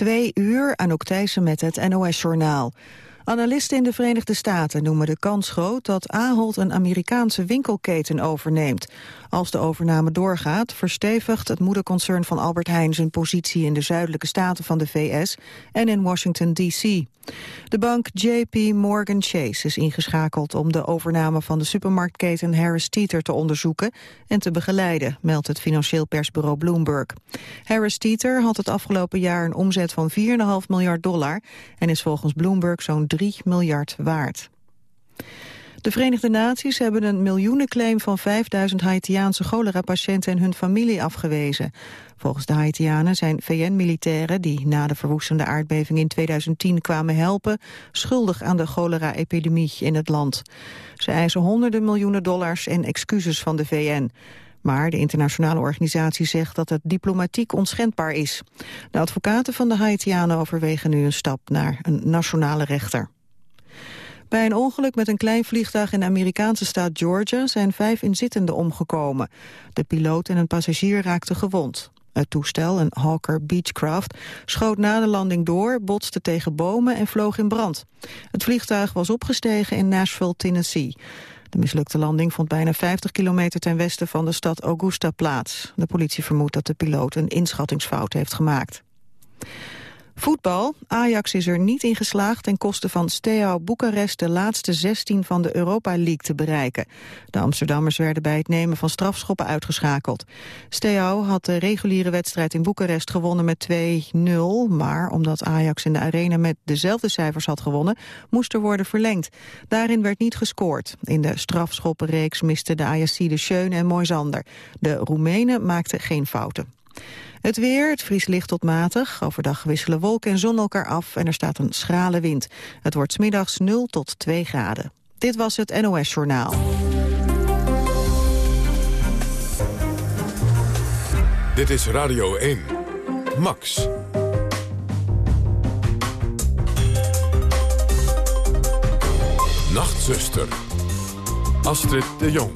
Twee uur, Anouk Thijssen met het NOS-journaal. Analisten in de Verenigde Staten noemen de kans groot dat Ahold een Amerikaanse winkelketen overneemt. Als de overname doorgaat, verstevigt het moederconcern van Albert Heijn zijn positie in de zuidelijke staten van de VS en in Washington D.C. De bank JP Morgan Chase is ingeschakeld om de overname van de supermarktketen Harris Teeter te onderzoeken en te begeleiden, meldt het financieel persbureau Bloomberg. Harris Teeter had het afgelopen jaar een omzet van 4,5 miljard dollar en is volgens Bloomberg zo'n 3 miljard waard. De Verenigde Naties hebben een miljoenenclaim van 5000 Haitiaanse cholera-patiënten en hun familie afgewezen. Volgens de Haitianen zijn VN-militairen die na de verwoestende aardbeving in 2010 kwamen helpen, schuldig aan de cholera-epidemie in het land. Ze eisen honderden miljoenen dollars en excuses van de VN. Maar de internationale organisatie zegt dat het diplomatiek onschendbaar is. De advocaten van de Haitianen overwegen nu een stap naar een nationale rechter. Bij een ongeluk met een klein vliegtuig in de Amerikaanse staat Georgia zijn vijf inzittenden omgekomen. De piloot en een passagier raakten gewond. Het toestel, een Hawker Beechcraft, schoot na de landing door, botste tegen bomen en vloog in brand. Het vliegtuig was opgestegen in Nashville, Tennessee. De mislukte landing vond bijna 50 kilometer ten westen van de stad Augusta plaats. De politie vermoedt dat de piloot een inschattingsfout heeft gemaakt. Voetbal. Ajax is er niet in geslaagd ten koste van Steaua Boekarest de laatste 16 van de Europa League te bereiken. De Amsterdammers werden bij het nemen van strafschoppen uitgeschakeld. Steaua had de reguliere wedstrijd in Boekarest gewonnen met 2-0, maar omdat Ajax in de arena met dezelfde cijfers had gewonnen, moest er worden verlengd. Daarin werd niet gescoord. In de strafschoppenreeks misten de Ajaxide Schöne en Moisander. De Roemenen maakten geen fouten. Het weer, het vries licht tot matig. Overdag wisselen wolken en zon elkaar af en er staat een schrale wind. Het wordt smiddags 0 tot 2 graden. Dit was het NOS Journaal. Dit is Radio 1. Max. Nachtzuster. Astrid de Jong.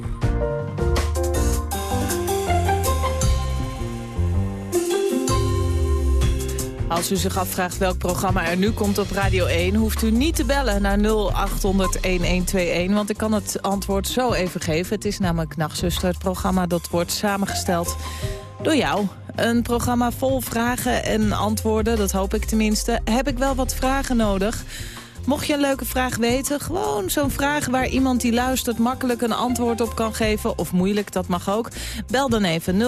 Als u zich afvraagt welk programma er nu komt op Radio 1... hoeft u niet te bellen naar 0800-1121, want ik kan het antwoord zo even geven. Het is namelijk Nachtzuster, het programma dat wordt samengesteld door jou. Een programma vol vragen en antwoorden, dat hoop ik tenminste. Heb ik wel wat vragen nodig... Mocht je een leuke vraag weten, gewoon zo'n vraag waar iemand die luistert makkelijk een antwoord op kan geven. Of moeilijk, dat mag ook. Bel dan even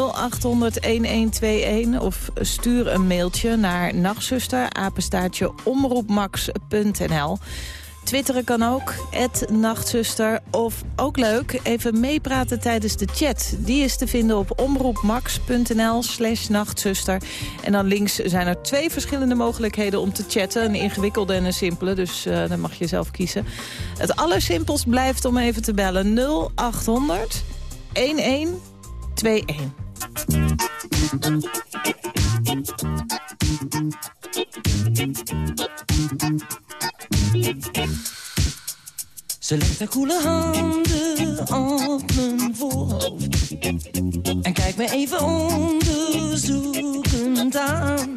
0800-1121 of stuur een mailtje naar nachtzuster. Twitteren kan ook, nachtzuster. Of ook leuk, even meepraten tijdens de chat. Die is te vinden op omroepmax.nl slash nachtzuster. En dan links zijn er twee verschillende mogelijkheden om te chatten. Een ingewikkelde en een simpele, dus uh, dan mag je zelf kiezen. Het allersimpelst blijft om even te bellen 0800 1121. Ze legt haar koele handen op mijn voorhoofd En kijkt me even onderzoekend aan.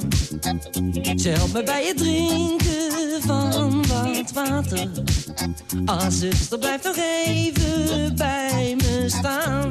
Ze helpt me bij het drinken van wat water. Ah, zuster, blijf nog even bij me staan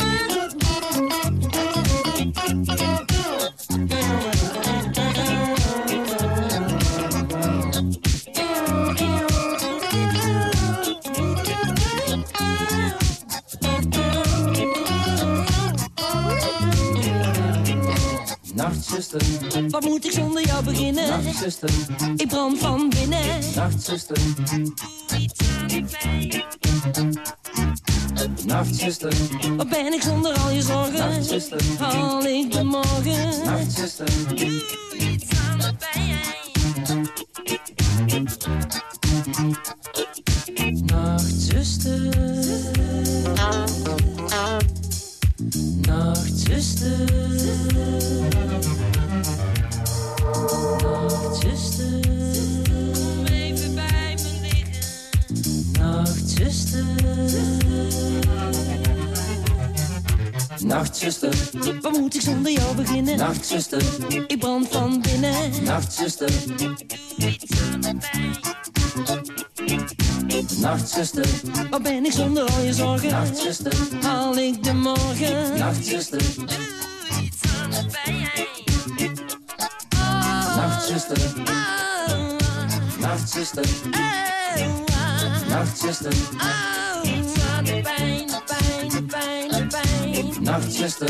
Nachtzuster, wat moet ik zonder jou beginnen? Nachtzuster, ik brand van binnen. Nachtzuster, doe iets aan. Nachtzuster, wat ben ik zonder al je zorgen? Nachtzuster, haal ik de morgen? Nachtzuster, doe zonder jou beginnen? Nachtzuster, ik brand van binnen. Nachtzuster, de pijn. Nachtzuster, waar ben ik zonder al je zorgen? Nachtzuster, haal ik de morgen? Nachtzuster, doe iets aan de pijn. Nachtzuster, nachtzuster, nachtzuster, iets aan de pijn, de pijn, de pijn, de pijn. Nachtzuster,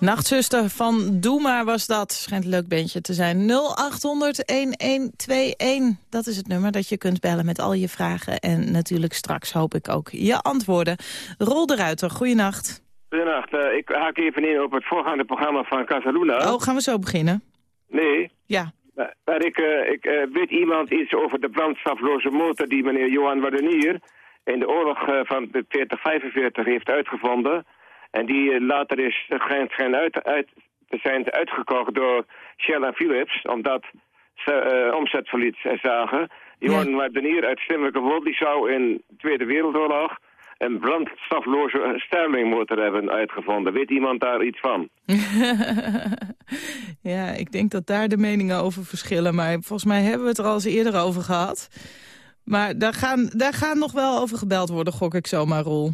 Nachtzuster van Doema was dat. Schijnt een leuk bandje te zijn. 0800-1121. Dat is het nummer dat je kunt bellen met al je vragen. En natuurlijk straks hoop ik ook je antwoorden. Rol de Ruiter, goeienacht. Goedenacht, uh, ik haak even in op het voorgaande programma van Casaluna. Oh, gaan we zo beginnen? Nee. Ja. Maar, maar ik, uh, ik uh, weet iemand iets over de brandstafloze motor die meneer Johan Wadenier in de oorlog van 40-45 heeft uitgevonden. En die later is schijnt, schijnt uit, uit zijn uitgekocht door Shell en Philips, omdat ze omzetverlies zagen. Johan ja. Wadenier uit Stimmelijke Wol, die zou in de Tweede Wereldoorlog een brandstafloze sterlingmotor hebben uitgevonden. Weet iemand daar iets van? ja, ik denk dat daar de meningen over verschillen. Maar volgens mij hebben we het er al eens eerder over gehad. Maar daar gaan, daar gaan nog wel over gebeld worden, gok ik zomaar, Roel.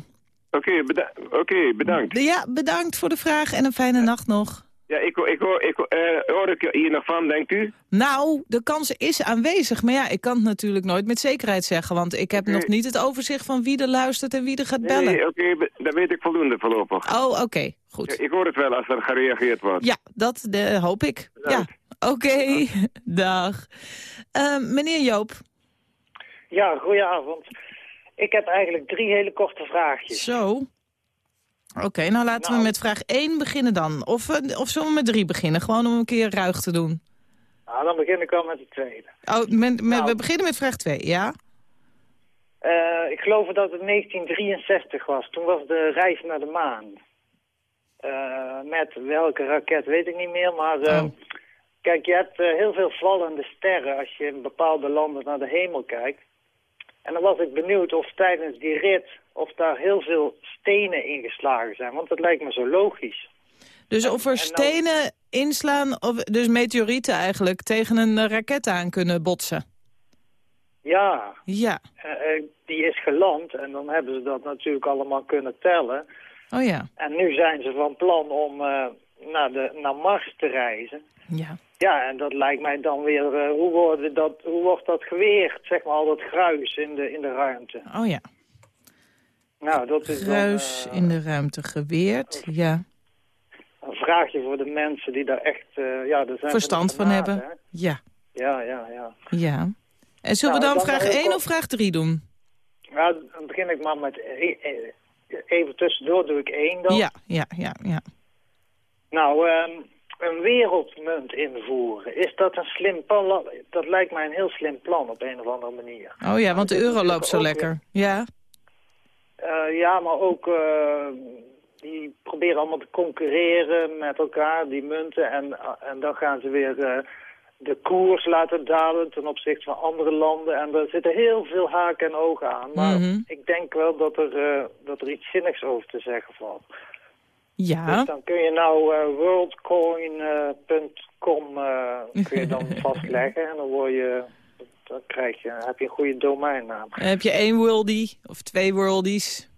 Oké, okay, beda okay, bedankt. Ja, bedankt voor de vraag en een fijne ja. nacht nog. Ja, ik, ik, hoor, ik, uh, hoor ik hier nog van, denkt u? Nou, de kans is aanwezig. Maar ja, ik kan het natuurlijk nooit met zekerheid zeggen. Want ik heb nog niet het overzicht van wie er luistert en wie er gaat bellen. Nee, oké, be- dat weet ik voldoende voorlopig. Oh, oké. Goed. Ja, ik hoor het wel als er gereageerd wordt. Ja, dat de, hoop ik. Bedankt. Ja, oké. Dag. Eh, meneer Joop. Ja, goedenavond. Ik heb eigenlijk drie hele korte vraagjes. Zo. Oké, nou laten we Nou. met vraag 1 beginnen dan. Of, eh, of zullen we met 3 beginnen? Gewoon om een keer ruig te doen. Nou, dan begin ik wel met de tweede. Oh, Nou. we beginnen met vraag 2, ja? Eh, ik geloof dat het 1963 was. Toen was de reis naar de maan. Eh, met welke raket weet ik niet meer, maar... Oh. Kijk, je hebt heel veel vallende sterren als je in bepaalde landen naar de hemel kijkt. En dan was ik benieuwd of tijdens die rit, of daar heel veel stenen ingeslagen zijn. Want dat lijkt me zo logisch. Dus of er en stenen inslaan, of, dus meteorieten eigenlijk, tegen een raket aan kunnen botsen. Ja, Ja. eh, eh, die is geland en dan hebben ze dat natuurlijk allemaal kunnen tellen. Oh ja. En nu zijn ze van plan om eh, naar, de, naar Mars te reizen. Ja. Ja, en dat lijkt mij dan weer, eh, hoe, worden dat, hoe wordt dat geweerd, zeg maar, al dat gruis in de, in de ruimte. Oh ja. Nou, dat is dan, Gruis eh, in de ruimte geweerd. Ja. een vraagje voor de mensen die daar echt, eh, ja, er zijn Verstand van hebben. Ja. hè. Ja, ja, ja. Ja. En zullen we Nou, dan dan vraag heel 1 kort. of vraag 3 doen? Nou, dan begin ik maar met, e- e- even tussendoor doe ik één dan. Ja, ja, ja, ja. Nou, ehm, een wereldmunt invoeren, is dat een slim plan? Dat lijkt mij een heel slim plan op een of andere manier. Oh ja, want de euro loopt zo lekker. Ja. Eh, ja, maar ook, eh, die proberen allemaal te concurreren met elkaar, die munten. En, en dan gaan ze weer eh, de koers laten dalen ten opzichte van andere landen. En er zitten heel veel haken en ogen aan. Maar Mhm. ik denk wel dat er, eh, dat er iets zinnigs over te zeggen valt. Ja, Dus dan kun je nou eh, worldcoin.com eh, kun je dan vastleggen. En dan word je... Dan krijg je, heb je een goede domeinnaam. Dan heb je één worldie of twee worldies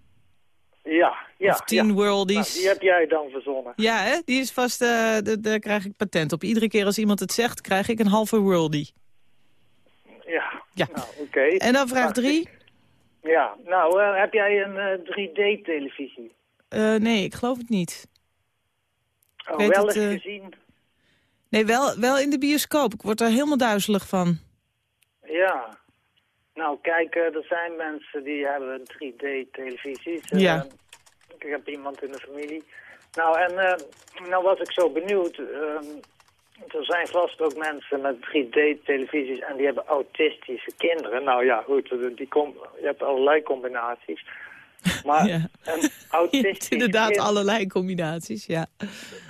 Ja, ja. of tien ja. worldies. Nou, die heb jij dan verzonnen. Ja, hè? die is vast, eh, daar krijg ik patent op. Iedere keer als iemand het zegt, krijg ik een halve worldie. Ja, Ja. nou oké. En dan vraag drie. Ja, nou eh, heb jij een eh, 3D-televisie? Eh, nee, ik geloof het niet. Oh, weet wel het, eens eh, gezien? Nee, wel, wel in de bioscoop. Ik word er helemaal duizelig van. Ja. Nou, kijk, eh, er zijn mensen die hebben 3D-televisies. Eh, Ja. Ik heb iemand in de familie. Nou, en eh, nou was ik zo benieuwd. er zijn vast ook mensen met 3D-televisies en die hebben autistische kinderen. Nou ja, goed, die kom, je hebt allerlei combinaties. Maar Ja. een autistisch inderdaad kind- allerlei combinaties, ja.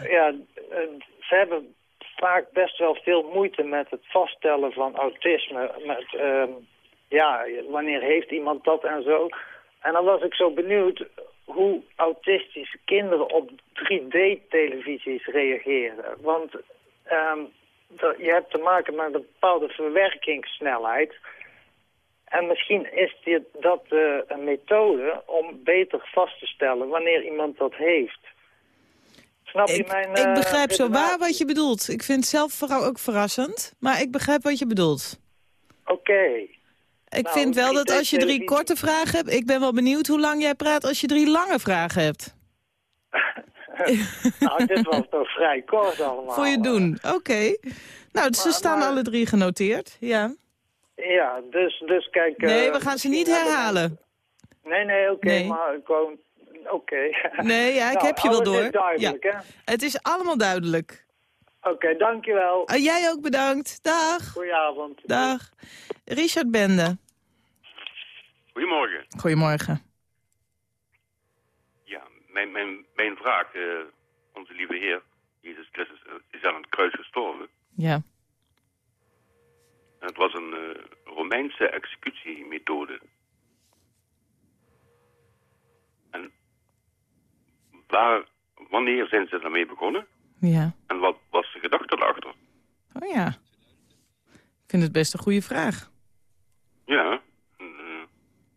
ja, eh, ze hebben vaak best wel veel moeite met het vaststellen van autisme. Met, ehm, ja, wanneer heeft iemand dat en zo. En dan was ik zo benieuwd hoe autistische kinderen op 3D-televisies reageren. Want ehm, je hebt te maken met een bepaalde verwerkingssnelheid. En misschien is dit, dat eh, een methode om beter vast te stellen wanneer iemand dat heeft. Snap je mijn... ik eh, begrijp zo waar wat je bedoelt. Ik vind het zelf vooral ook verrassend, maar ik begrijp wat je bedoelt. Oké. Ik Nou, vind wel dat als je drie 3D korte vragen hebt... Ik ben wel benieuwd hoe lang jij praat als je drie lange vragen hebt. nou, dit was toch vrij kort allemaal. Voor je doen. Oké. Nou, ze staan maar- alle drie genoteerd. Ja. Ja, dus, dus kijk... Nee, eh, we gaan ze niet herhalen. Nee, nee, oké, Nee. maar gewoon... Oké. Nee, ja, ik Nou, heb je wel alles is door. duidelijk, hè? Het is allemaal duidelijk. Oké, dankjewel. Ah, jij ook bedankt. Dag. Goedenavond. Dag. Richard Bende. Goedemorgen. Goedemorgen. Ja, mijn, mijn, mijn vraag, eh, onze lieve Heer, Jezus Christus, eh, is aan het kruis gestorven. Ja. Het was een eh, Romeinse executiemethode. En waar, wanneer zijn ze daarmee begonnen? Ja. En wat was de gedachte erachter? Oh ja. Ik vind het best een goede vraag. Ja, eh,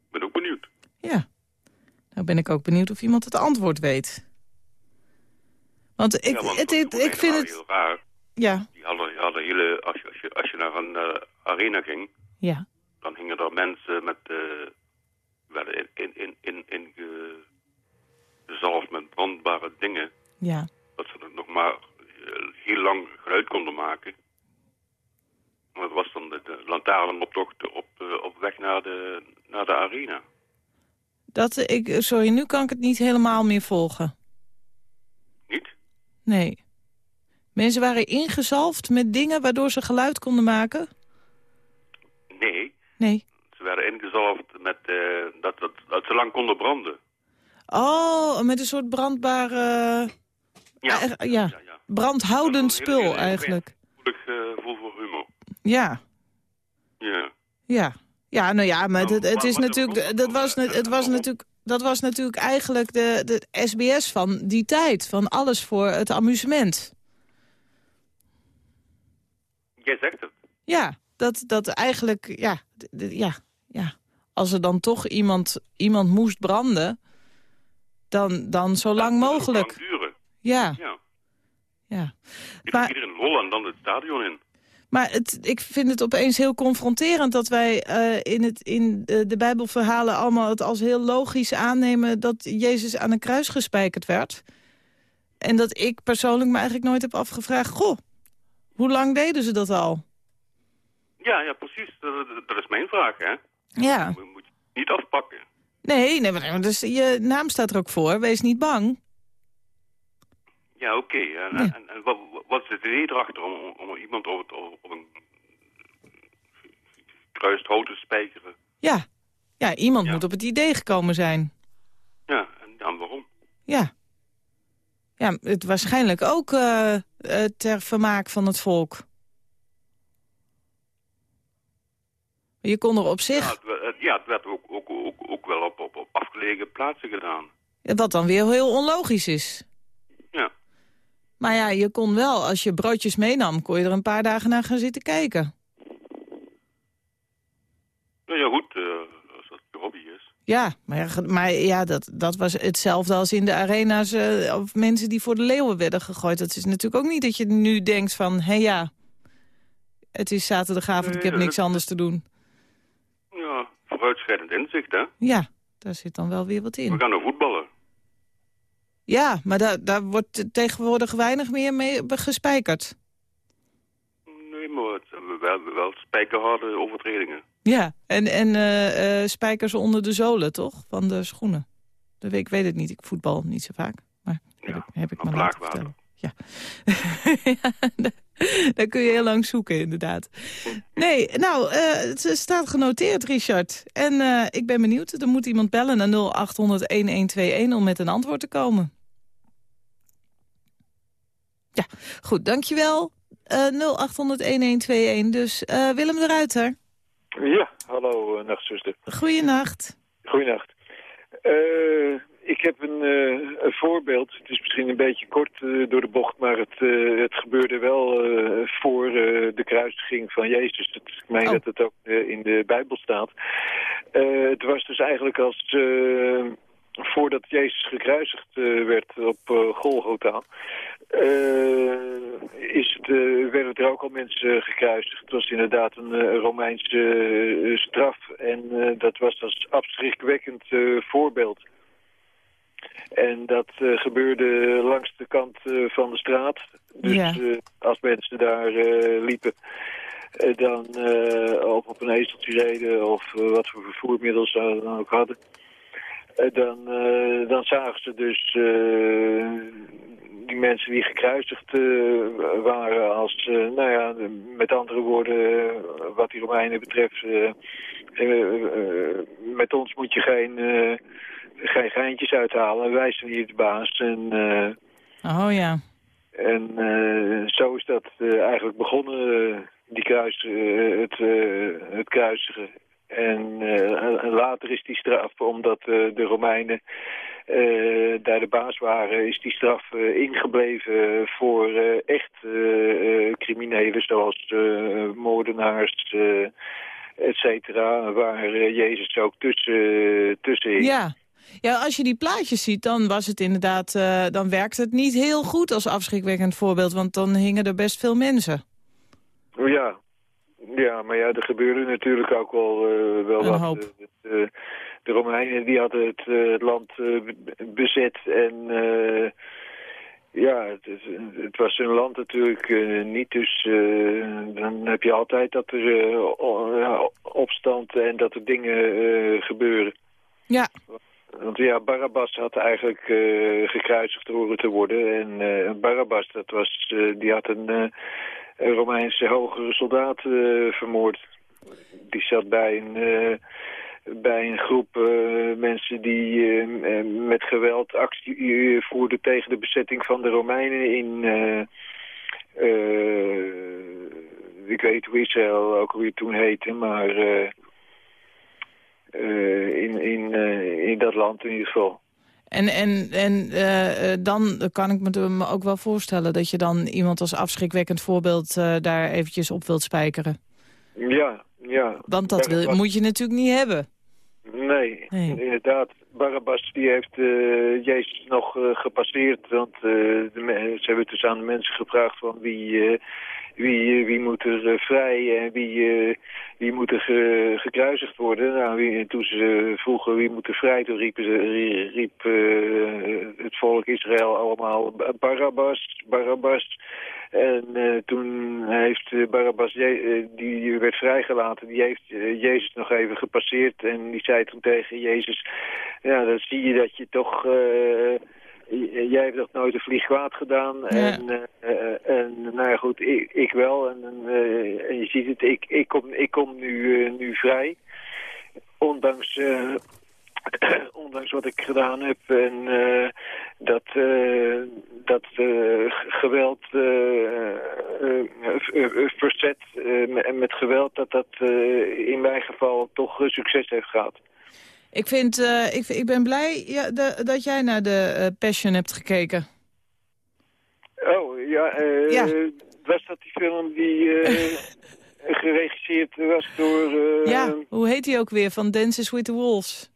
ik ben ook benieuwd. Ja. Nou ben ik ook benieuwd of iemand het antwoord weet. Want ik, ja, want het, het- ik vind het... heel raar. Ja. Die hadden, hadden hele, als je, als je, als je naar een eh, arena ging, Ja. dan hingen er mensen met, werden in, in, in, in, in ge- gezalfd met brandbare dingen, Ja. dat ze er nog maar eh, heel lang geluid konden maken. Maar dat was dan de, de lantaarnoptocht op, op weg naar de, naar de arena. Dat, ik, sorry, nu kan ik het niet helemaal meer volgen. Niet? Nee. Mensen waren ingezalfd met dingen waardoor ze geluid konden maken? Nee, Nee. ze werden ingezalfd met, eh, dat, dat, dat ze lang konden branden. Oh, met een soort brandbare... Ja, Eh, ja. ja, ja. Brandhoudend spul eigenlijk. Gevoelig eh, gevoel voor humor. Ja, Ja. ja. Ja, nou ja, maar Nou, het, het is natuurlijk... Dat was, het was natuurlijk... Dat was natuurlijk eigenlijk de, de SBS van die tijd. Van alles voor het amusement. Jij zegt het. Ja, dat, dat eigenlijk... Ja, ja, ja. Als er dan toch iemand, iemand moest branden... Dan, dan zo lang Dat mogelijk. lang duren. Ja, Ja. ja. Ieder- Maar- Iedereen en dan het stadion in. Maar het, ik vind het opeens heel confronterend dat wij eh, in, het, in de, de Bijbelverhalen allemaal het als heel logisch aannemen dat Jezus aan een kruis gespijkerd werd. En dat ik persoonlijk me eigenlijk nooit heb afgevraagd, goh, hoe lang deden ze dat al? Ja, ja, precies. Dat, is mijn vraag, hè. Ja, moet je niet afpakken. nee, nee maar dus je naam staat er ook voor, wees niet bang. Ja, oké. En, Ja. en, en wat, wat is het idee erachter om, om iemand op, het, op een kruist hout te spijkeren? Ja, ja iemand Ja. moet op het idee gekomen zijn. Ja, en dan waarom? Ja, Ja, het waarschijnlijk ook uh, ter vermaak van het volk. Je kon er op zich... Ja, het, ja, het werd ook, ook, ook, ook wel op, op, op afgelegen plaatsen gedaan. Wat dan weer heel onlogisch is. Ja. Maar ja, je kon wel, als je broodjes meenam... kon je er een paar dagen naar gaan zitten kijken. Nou ja, goed, uh, als dat je hobby is. Ja, maar, maar ja, dat, dat was hetzelfde als in de arena's... Uh, of mensen die voor de leeuwen werden gegooid. Dat is natuurlijk ook niet dat je nu denkt van... hé hey, ja, het is zaterdagavond, ik heb niks anders te doen. Ja, vooruitschrijdend inzicht, hè? Ja, daar zit dan wel weer wat in. We gaan naar voetballen. Ja, maar daar, daar wordt tegenwoordig weinig meer mee gespijkerd. Nee, maar zijn wel, wel spijkerharde overtredingen. Ja, en, en uh, uh, spijkers onder de zolen, toch? Van de schoenen. Ik weet het niet, ik voetbal niet zo vaak. Maar ja, heb, heb ik maar laten vertellen. Ja. ja, daar kun je heel lang zoeken, inderdaad. Nee, nou, uh, het staat genoteerd, Richard. En uh, ik ben benieuwd. Er moet iemand bellen naar 0800-1121 om met een antwoord te komen. Ja, goed, dankjewel. Uh, 0800-1121. Dus Willem de Ruiter. Ja, hallo, uh, nachtzuster. Goeienacht. Goeienacht. Uh, ik heb een, uh, een, voorbeeld. Het is misschien een beetje kort door de bocht, maar het, het gebeurde wel voor de kruisiging van Jezus. Het, ik meen oh. dat het ook in de Bijbel staat. het was dus eigenlijk als voordat Jezus gekruisigd werd op Golgotha... is het, werden er ook al mensen gekruisigd. Het was inderdaad een Romeinse straf. En dat was als afschrikwekkend voorbeeld. En dat uh, gebeurde langs de kant uh, van de straat. Dus ja. uh, als mensen daar liepen, dan op, op een ezeltje reden of wat voor vervoermiddel ze dan ook hadden. Dan, dan zagen ze dus die mensen die gekruisigd waren als, nou ja, met andere woorden, wat die Romeinen betreft, met ons moet je geen geen geintjes uithalen. Wij zijn hier de baas. En, oh ja. En zo is dat eigenlijk begonnen, die kruis, het, het kruisigen. En later is die straf, omdat de Romeinen daar de baas waren, is die straf ingebleven voor echt criminelen zoals moordenaars, et cetera, waar Jezus ook tussen, tussen hing. Ja. Ja, als je die plaatjes ziet, dan was het inderdaad, dan werkt het niet heel goed als afschrikwekkend voorbeeld, want dan hingen er best veel mensen. Ja, ja maar ja, er gebeurde natuurlijk ook wel, uh, wel Een wat. Hoop. De, de, de, Romeinen die hadden het, uh, het land bezet en ja, het, het, was hun land natuurlijk niet, dus dan heb je altijd dat er opstand en dat er dingen gebeuren. Ja. Want ja, Barabbas had eigenlijk uh, gekruisigd horen te worden. En uh, Barabbas, dat was, uh, die had een, een Romeinse hogere soldaat vermoord. Die zat bij een, bij een groep mensen die met geweld actie voerden tegen de bezetting van de Romeinen in... ik weet hoe Israël ook alweer toen heette, maar... Uh, in, in, in dat land in ieder geval. En, en, en uh, dan kan ik me ook wel voorstellen dat je dan iemand als afschrikwekkend voorbeeld daar eventjes op wilt spijkeren. Ja, ja. Want dat wil, moet je natuurlijk niet hebben. Nee, nee. inderdaad. Barabbas die heeft Jezus nog gepasseerd, want de, ze hebben dus aan de mensen gevraagd van wie wie, wie moet er vrij en wie, wie moet er ge, gekruisigd worden. Nou, wie, toen ze vroegen wie moet er vrij, toen riep, riep uh, het volk Israël allemaal Barabbas, Barabbas. En uh, toen heeft Barabbas, die werd vrijgelaten, die heeft Jezus nog even gepasseerd. En die zei toen tegen Jezus, ja, dan zie je dat je toch... Jij hebt nog nooit een vlieg kwaad gedaan. Ja. En, uh, en nou ja, goed, ik, ik wel. En, uh, en je ziet het, ik, ik, kom, ik kom nu, uh, nu vrij. Ondanks ondanks wat ik gedaan heb en uh, dat, uh, dat uh, geweld verzet met, met geweld, dat dat in mijn geval toch succes heeft gehad. Ik, vind, ik, ik ben blij ja, de, dat jij naar de Passion hebt gekeken. Oh, ja, ja. was dat die film die geregisseerd was door... ja, hoe heet die ook weer, van Dances with the Wolves?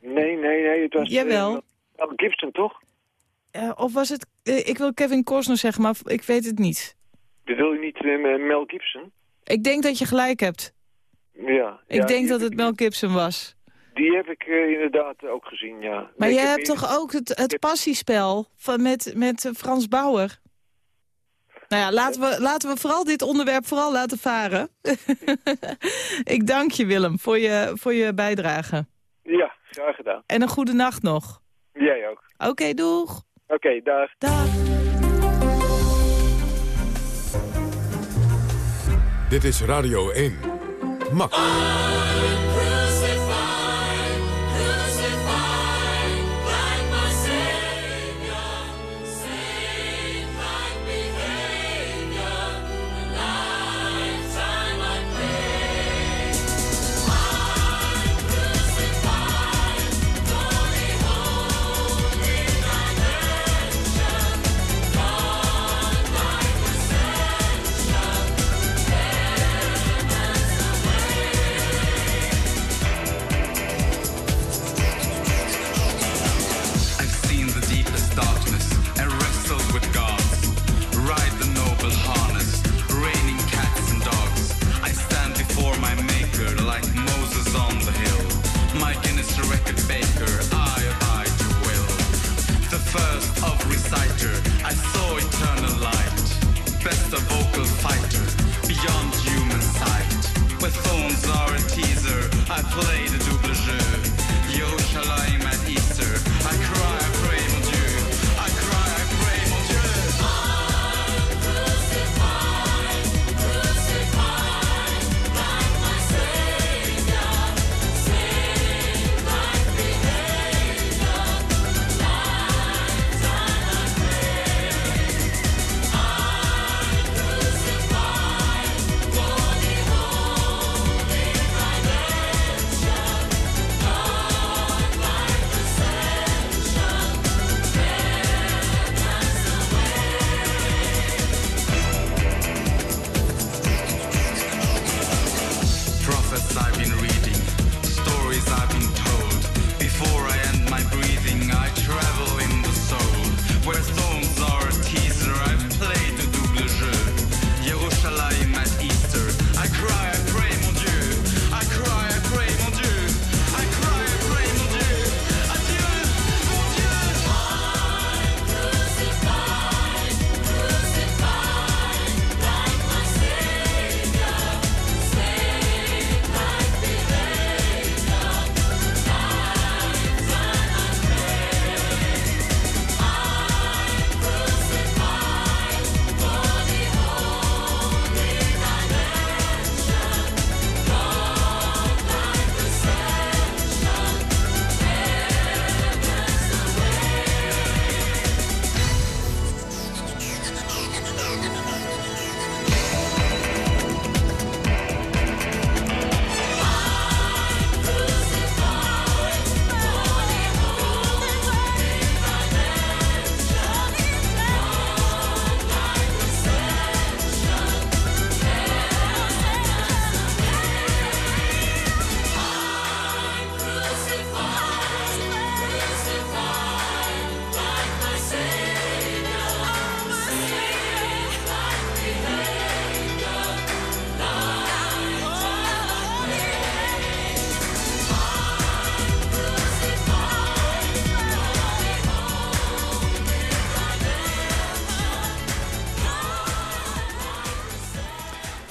Nee, nee, nee. Het was Jawel. Uh, Gibson, toch? Uh, of was het... Uh, ik wil Kevin Costner zeggen, maar ik weet het niet. Bedoel je niet Mel Gibson? Ik denk dat je gelijk hebt. Ja. Ik ja, denk dat het Mel Gibson was. Die heb ik inderdaad ook gezien, ja. Maar jij hebt toch ook het, het passiespel van met, met Frans Bauer? Nou ja, laten we, laten we vooral dit onderwerp vooral laten varen. ik dank je, Willem, voor je, voor je bijdrage. Graag gedaan. En een goede nacht nog. Jij ook. Oké, okay, doeg. Oké, okay, dag. Dag. Dit is Radio 1. Record Maker, I abide your will. The first of reciter, I saw eternal light. Best of vocal fighters, beyond human sight. With are a teaser, I played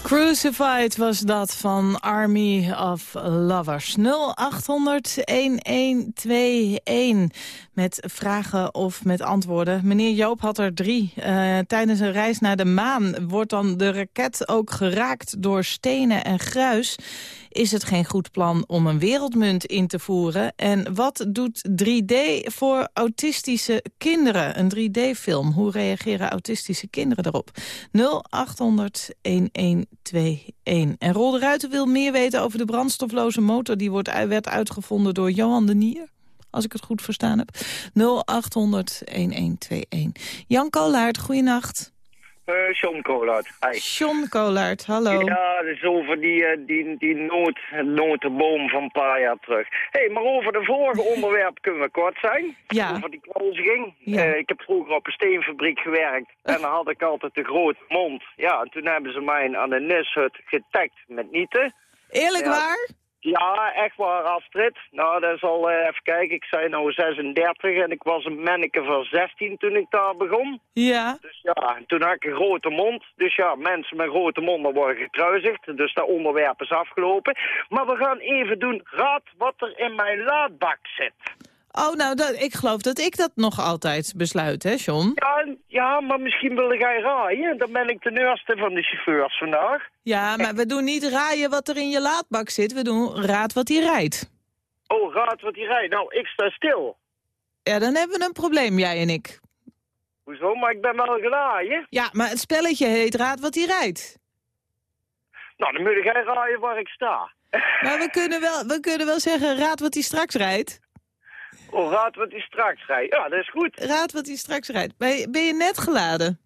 Crucified was dat van Army of Lovers. 0800-1121 met vragen of met antwoorden. Meneer Joop had er drie. Uh, tijdens een reis naar de maan wordt dan de raket ook geraakt door stenen en gruis. Is het geen goed plan om een wereldmunt in te voeren? En wat doet 3D voor autistische kinderen? Een 3D-film. Hoe reageren autistische kinderen daarop? 0800-1121. En Rol wil meer weten over de brandstofloze motor... die wordt, werd uitgevonden door Johan de Nier als ik het goed verstaan heb. 0800-1121. Jan Kolaert, goeienacht. Uh, Collard. Hi. John Collard, hallo. Ja, dat is over die, uh, die, die nood, notenboom van een paar jaar terug. Hé, hey, maar over de vorige onderwerp kunnen we kort zijn. Ja. Over die. Ja. Uh, ik heb vroeger op een steenfabriek gewerkt. En dan had ik altijd de grote mond. Ja, en toen hebben ze mij aan de nishut getagd met nieten. Eerlijk Ja. waar? Ja, echt waar, Astrid. Nou, dat is al, eh, even kijken, ik zei nou 36 en ik was een manneke van 16 toen ik daar begon. Ja. Dus ja, toen had ik een grote mond. Dus ja, mensen met grote monden worden gekruisigd. Dus dat onderwerp is afgelopen. Maar we gaan even doen, raad wat er in mijn laadbak zit. Oh, nou, dat, ik geloof dat ik dat nog altijd besluit, hè, John? Ja, ja maar misschien wilde jij raaien. Dan ben ik de eerste van de chauffeurs vandaag. Ja, maar we doen niet raaien wat er in je laadbak zit. We doen raad wat hij rijdt. Oh, raad wat hij rijdt. Nou, ik sta stil. Ja, dan hebben we een probleem, jij en ik. Hoezo? Maar ik ben wel gelaaien. Ja, maar het spelletje heet raad wat hij rijdt. Nou, dan moet jij raaien waar ik sta. Maar we kunnen wel, we kunnen wel zeggen raad wat hij straks rijdt. Oh, raad wat hij straks rijdt. Ja, dat is goed. Raad wat hij straks rijdt. Ben je, ben je net geladen?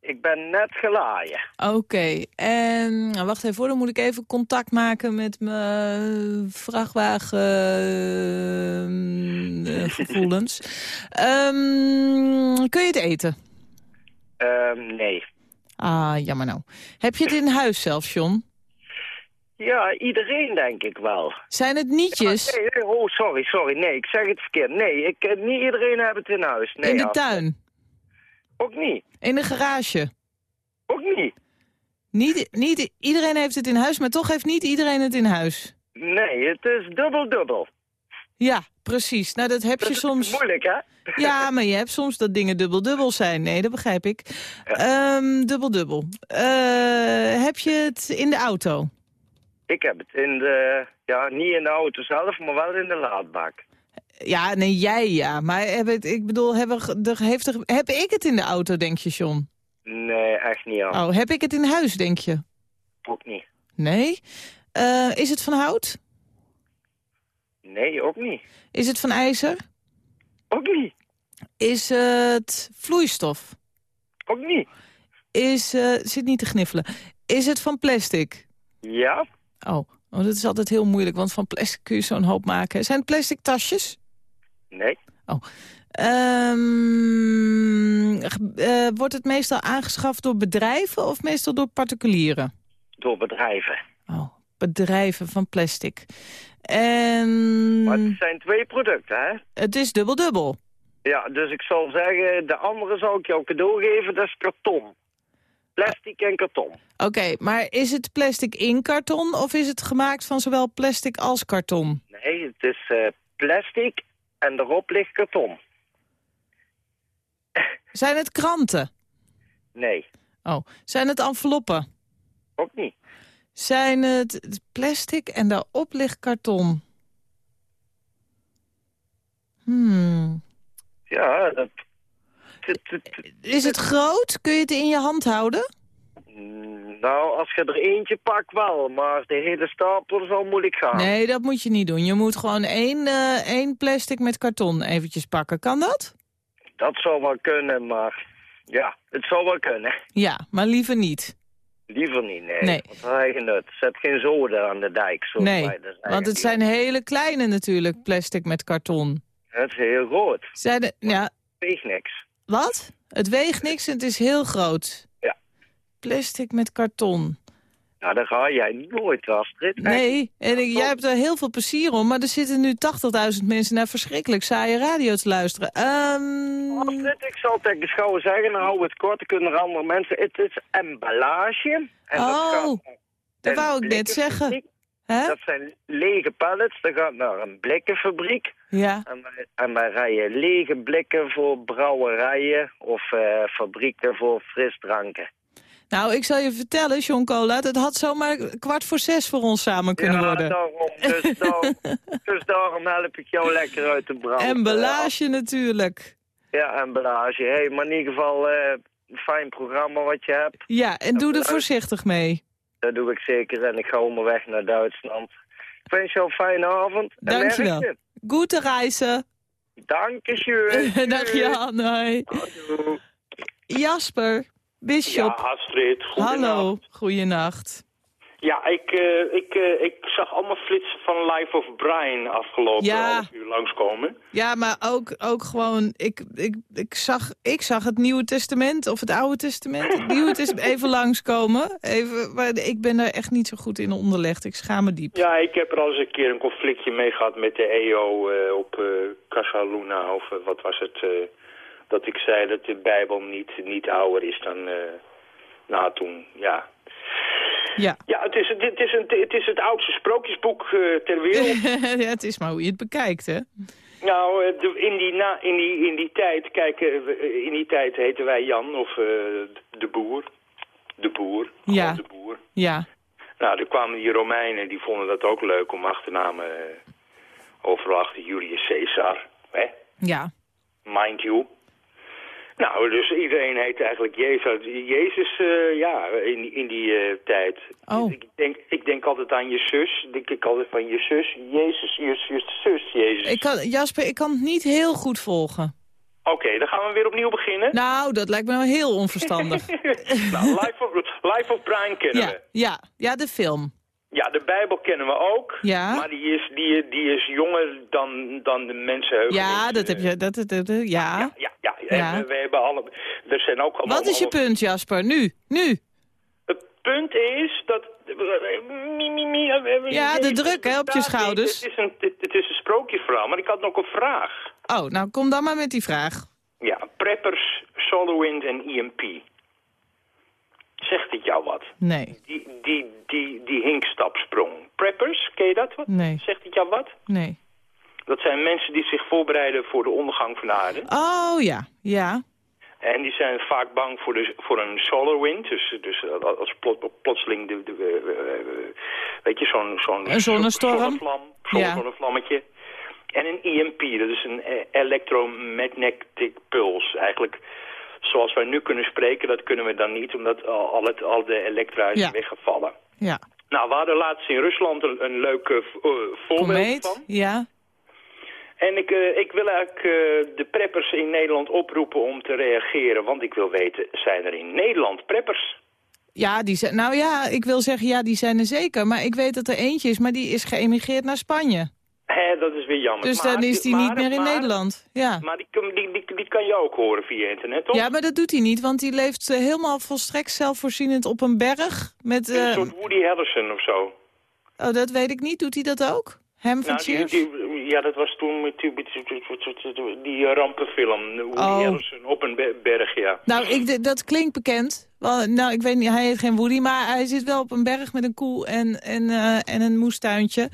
Ik ben net gelaaien. Oké, en nou, wacht even, hoor, dan moet ik even contact maken met mijn vrachtwagengevoelens. Ehm kun je het eten? Ehm, nee. Ah, jammer nou. Heb je het in huis zelf, John? Ja, iedereen denk ik wel. Zijn het nietjes nee, oh, sorry, sorry. Nee, ik zeg het verkeerd. Nee, ik, eh, niet iedereen heeft het in huis. Nee, in de tuin? Ook niet. In de garage? Ook niet. Niet, niet iedereen heeft het in huis, maar toch heeft niet iedereen het in huis. Nee, het is dubbel-dubbel. Ja, precies. Nou, dat heb Dat je is soms... moeilijk, hè? Ja, maar je hebt soms dat dingen dubbel-dubbel zijn. Nee, dat begrijp ik. Ehm, Dubbel-dubbel. Eh, heb je het in de auto? Ik heb het in de... Ja, niet in de auto zelf, maar wel in de laadbak. Ja, nee, jij ja. Maar heb het, ik bedoel, heb, er, heeft er, heb ik het in de auto, denk je, John? Nee, echt niet, ja. Oh, heb ik het in huis, denk je? Ook niet. Nee. Eh, is het van hout? Nee, ook niet. Is het van ijzer? Ook niet. Is het vloeistof? Ook niet. Is, eh, zit niet te gniffelen. Is het van plastic? Ja? Oh. oh, dat is altijd heel moeilijk, want van plastic kun je zo'n hoop maken. Zijn het plastic tasjes? Nee. Ge- eh, wordt het meestal aangeschaft door bedrijven of meestal door particulieren? Door bedrijven. Oh, bedrijven van plastic. En Maar het zijn twee producten, hè? het is dubbel-dubbel. Ja, dus ik zal zeggen, de andere zal ik jou cadeau geven, dat is karton. Plastic en karton. Oké, maar is het plastic in karton of is het gemaakt van zowel plastic als karton? Nee, het is eh, plastic en erop ligt karton. Zijn het kranten? Nee, Oh, zijn het enveloppen? ook niet. Zijn het plastic en daarop ligt karton? Hmm. Ja, dat... Is het groot? Kun je het in je hand houden? Mm, Nou, als je er eentje pakt wel, maar de hele stapel zal moeilijk gaan. Nee, dat moet je niet doen. Je moet gewoon één, eh, één plastic met karton eventjes pakken. Kan dat? Dat zou wel kunnen, maar ja, het zou wel kunnen. Ja, maar liever niet. Liever niet, nee. Nee. Want eigen nut. Zet geen zoden aan de dijk. Zoals Nee, dat want het zijn hele kleine natuurlijk, plastic met karton. Het is heel groot. Zijn de, ja, Weegt niks. wat? Het weegt niks en het is heel groot. Plastic met karton. Nou, daar ga jij nooit, Astrid. Nee, en ik- jij hebt er heel veel plezier om, maar er zitten nu 80.000 mensen naar verschrikkelijk saaie radio te luisteren. Ehm, Astrid, ik zal tegen de schouwer zeggen, dan hou het kort, kunnen er andere mensen... Het is emballage. En dat Oh, gaat dat wou ik net zeggen. hè? Dat zijn lege pallets, dat gaat naar een blikkenfabriek. Ja, En en wij rijden lege blikken voor brouwerijen of eh, fabrieken voor frisdranken. Nou, ik zal je vertellen, John Cola, het had zomaar kwart voor zes voor ons samen kunnen ja, worden. daarom. Dus, daarom, dus daarom help ik jou lekker uit de brand. En belage natuurlijk. Ja, en belage. Hey, maar in ieder geval eh, een fijn programma wat je hebt. Ja, en doe er voorzichtig mee. Dat doe ik zeker en ik ga onderweg naar Duitsland. Ik wens jou een fijne avond. Dankjewel. Goede reizen. Dankjewel. Dag Jan, hoi. Hallo. Jasper, Bishop. Ja, Astrid, Hallo, goeienacht. Ja, ik, eh, ik, eh, ik zag allemaal flitsen van Life of Brian afgelopen Ja. half uur langskomen. Ja, maar ook, ook gewoon, ik, ik, ik, zag, ik zag het Nieuwe Testament of het Oude Testament. Het Nieuwe Testament even langskomen. Even, maar ik ben daar echt niet zo goed in onderlegd. Ik schaam me diep. Ja, ik heb er al eens een keer een conflictje mee gehad met de EO eh, op Casa Luna, of wat was het, dat ik zei dat de Bijbel niet, niet ouder is dan, eh nou toen, ja. Ja. Ja, het is, het, is een, het is het oudste sprookjesboek eh, ter wereld. ja, het is maar hoe je het bekijkt, hè? Nou, eh, de- in, die na, in, die, in die tijd, kijk, in die tijd heten wij Jan of de boer. De boer, Ja. de boer. Ja. Nou, er kwamen die Romeinen, die vonden dat ook leuk om achternamen overal achter Julius Caesar, hè? Ja. mind you. Nou, dus iedereen heet eigenlijk Jezus. Jezus, eh, ja, in, in die eh, tijd. Oh. Ik, denk, ik denk altijd aan je zus. Denk ik altijd van je zus, Jezus, je, je zus, Jezus. Ik kan, Jasper, ik kan het niet heel goed volgen. Oké, dan gaan we weer opnieuw beginnen. Nou, dat lijkt me nou heel onverstandig. nou, Life of, Life of Brian kennen ja, we. ja, ja, de film. Ja, de Bijbel kennen we ook. Ja. Maar die is, die, die is jonger dan, dan de mensenheugenis. Ja, dat heb je, dat, dat, dat- ja. Ja, ja. Ja. we, we hebben alle... Er zijn ook allemaal... Wat is je punt, Jasper? Nu, nu. Het punt is dat... Ja, de druk, hè, op je schouders. Het is een, het, is een sprookjesverhaal, maar ik had nog een vraag. Oh, nou kom dan maar met die vraag. Ja, Preppers, SolarWind en EMP. Zegt het jou wat? Nee, Die, die, die, die hinkstapsprong. Preppers, ken je dat wat? Nee. Zegt het jou wat? nee. Dat zijn mensen die zich voorbereiden voor de ondergang van de aarde. Oh, ja, ja. En die zijn vaak bang voor, de, voor een solar wind. Dus, dus als plot, plotseling, de, de, weet je, zo'n zo'n Een zonnestorm? zonnevlam, zo'n Ja. zonnevlammetje. En een EMP, dat is een eh, electromagnetic pulse. Eigenlijk zoals wij nu kunnen spreken, dat kunnen we dan niet, omdat al, het, al de elektra is Ja. weggevallen. Ja. Nou, we hadden laatst in Rusland een, een leuk eh, eh, voorbeeld Komeet, van. ja. En ik, eh, ik wil eigenlijk eh, de preppers in Nederland oproepen om te reageren. Want ik wil weten, zijn er in Nederland preppers? Ja, die zijn, nou ja, ik wil zeggen, ja, die zijn er zeker. Maar ik weet dat er eentje is, maar die is geëmigreerd naar Spanje. Hé, dat is weer jammer. Dus Maar- dan is die maar- niet meer in maar- Nederland. Ja. Maar die, die, die, die kan je ook horen via internet, toch? ja, maar dat doet hij niet, want die leeft eh, helemaal volstrekt zelfvoorzienend op een berg. Met, Een soort Woody Harrelson of zo. oh, dat weet ik niet. Doet hij dat ook? Hem van Nou, die, Cheers? die- ja, dat was toen met die, die, die rampenfilm. Woody Oh. Harrelson op een be- berg, ja. Nou, ik, dat klinkt bekend. Nou, ik weet niet, hij heet geen Woody, maar hij zit wel op een berg met een koe en, en, eh, en een moestuintje.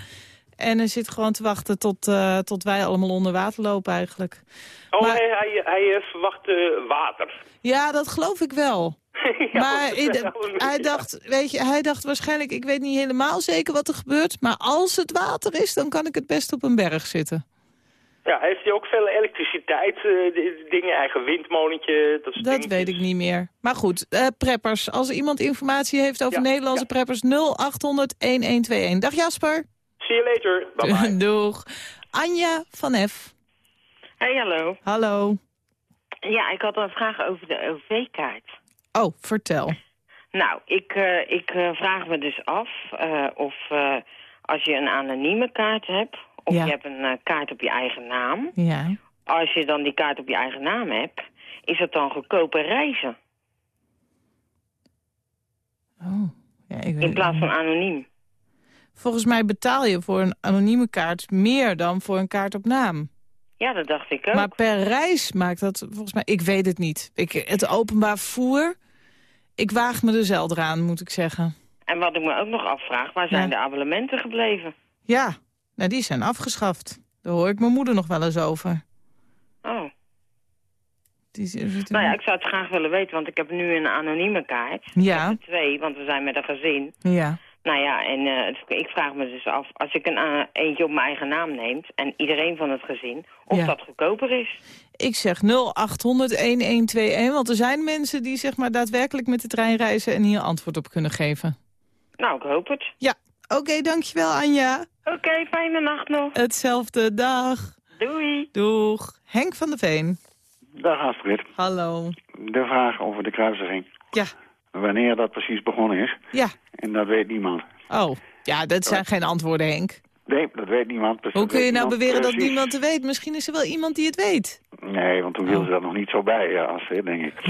En hij zit gewoon te wachten tot, eh, tot wij allemaal onder water lopen eigenlijk. Oh, Maar- hij, hij, hij eh, verwacht eh, water. Ja, dat geloof ik wel. Ja, maar hij, dacht, weet je, hij dacht waarschijnlijk, ik weet niet helemaal zeker wat er gebeurt. Maar als het water is, dan kan ik het best op een berg zitten. Ja, heeft hij ook veel elektriciteit, eh, dingen, eigen windmolentje? Dat, soort Dat weet ik niet meer. Maar goed, eh, preppers. Als iemand informatie heeft over Ja, Nederlandse ja. preppers, 0800-1121. Dag Jasper. See you later. Bye bye. Doeg. Anja van F. Hey, hallo. Hallo. Ja, ik had een vraag over de OV-kaart. Oh, vertel. Nou, ik, eh, ik eh, vraag me dus af eh, of als je een anonieme kaart hebt... of Ja. je hebt een kaart op je eigen naam... Ja. als je dan die kaart op je eigen naam hebt... is het dan goedkoper reizen Oh. Ja, ik weet in plaats van anoniem? Volgens mij betaal je voor een anonieme kaart meer dan voor een kaart op naam. Ja, dat dacht ik ook. Maar per reis maakt dat volgens mij... Ik weet het niet. Ik, het openbaar vervoer... Ik waag me er zelden aan, moet ik zeggen. En wat ik me ook nog afvraag, waar zijn Ja. de abonnementen gebleven? Ja, nou, die zijn afgeschaft. Daar hoor ik mijn moeder nog wel eens over. Oh, Die, Nou ja, ik zou het graag willen weten, want ik heb nu een anonieme kaart. Ja. Twee, want we zijn met een gezin. ja. Nou ja, en eh, ik vraag me dus af, als ik een eh, eentje op mijn eigen naam neemt... en iedereen van het gezin, of Ja. dat goedkoper is. Ik zeg 0800-1121, want er zijn mensen die zeg maar daadwerkelijk met de trein reizen en hier antwoord op kunnen geven. Nou, ik hoop het. Ja, oké, dankjewel Anja. Oké, fijne nacht nog. Hetzelfde, dag. Doei. Doeg. Henk van der Veen. Dag Astrid. Hallo. De vraag over de kruisiging. Ja. Wanneer dat precies begonnen is. Ja. En dat weet niemand. Oh, ja, dat zijn geen antwoorden, Henk. Nee, dat weet niemand. Dus Hoe kun je nou beweren dat niemand het weet? Misschien is er wel iemand die het weet. Nee, want toen wilden ze dat nog niet zo bij, ja, Astrid, denk ik.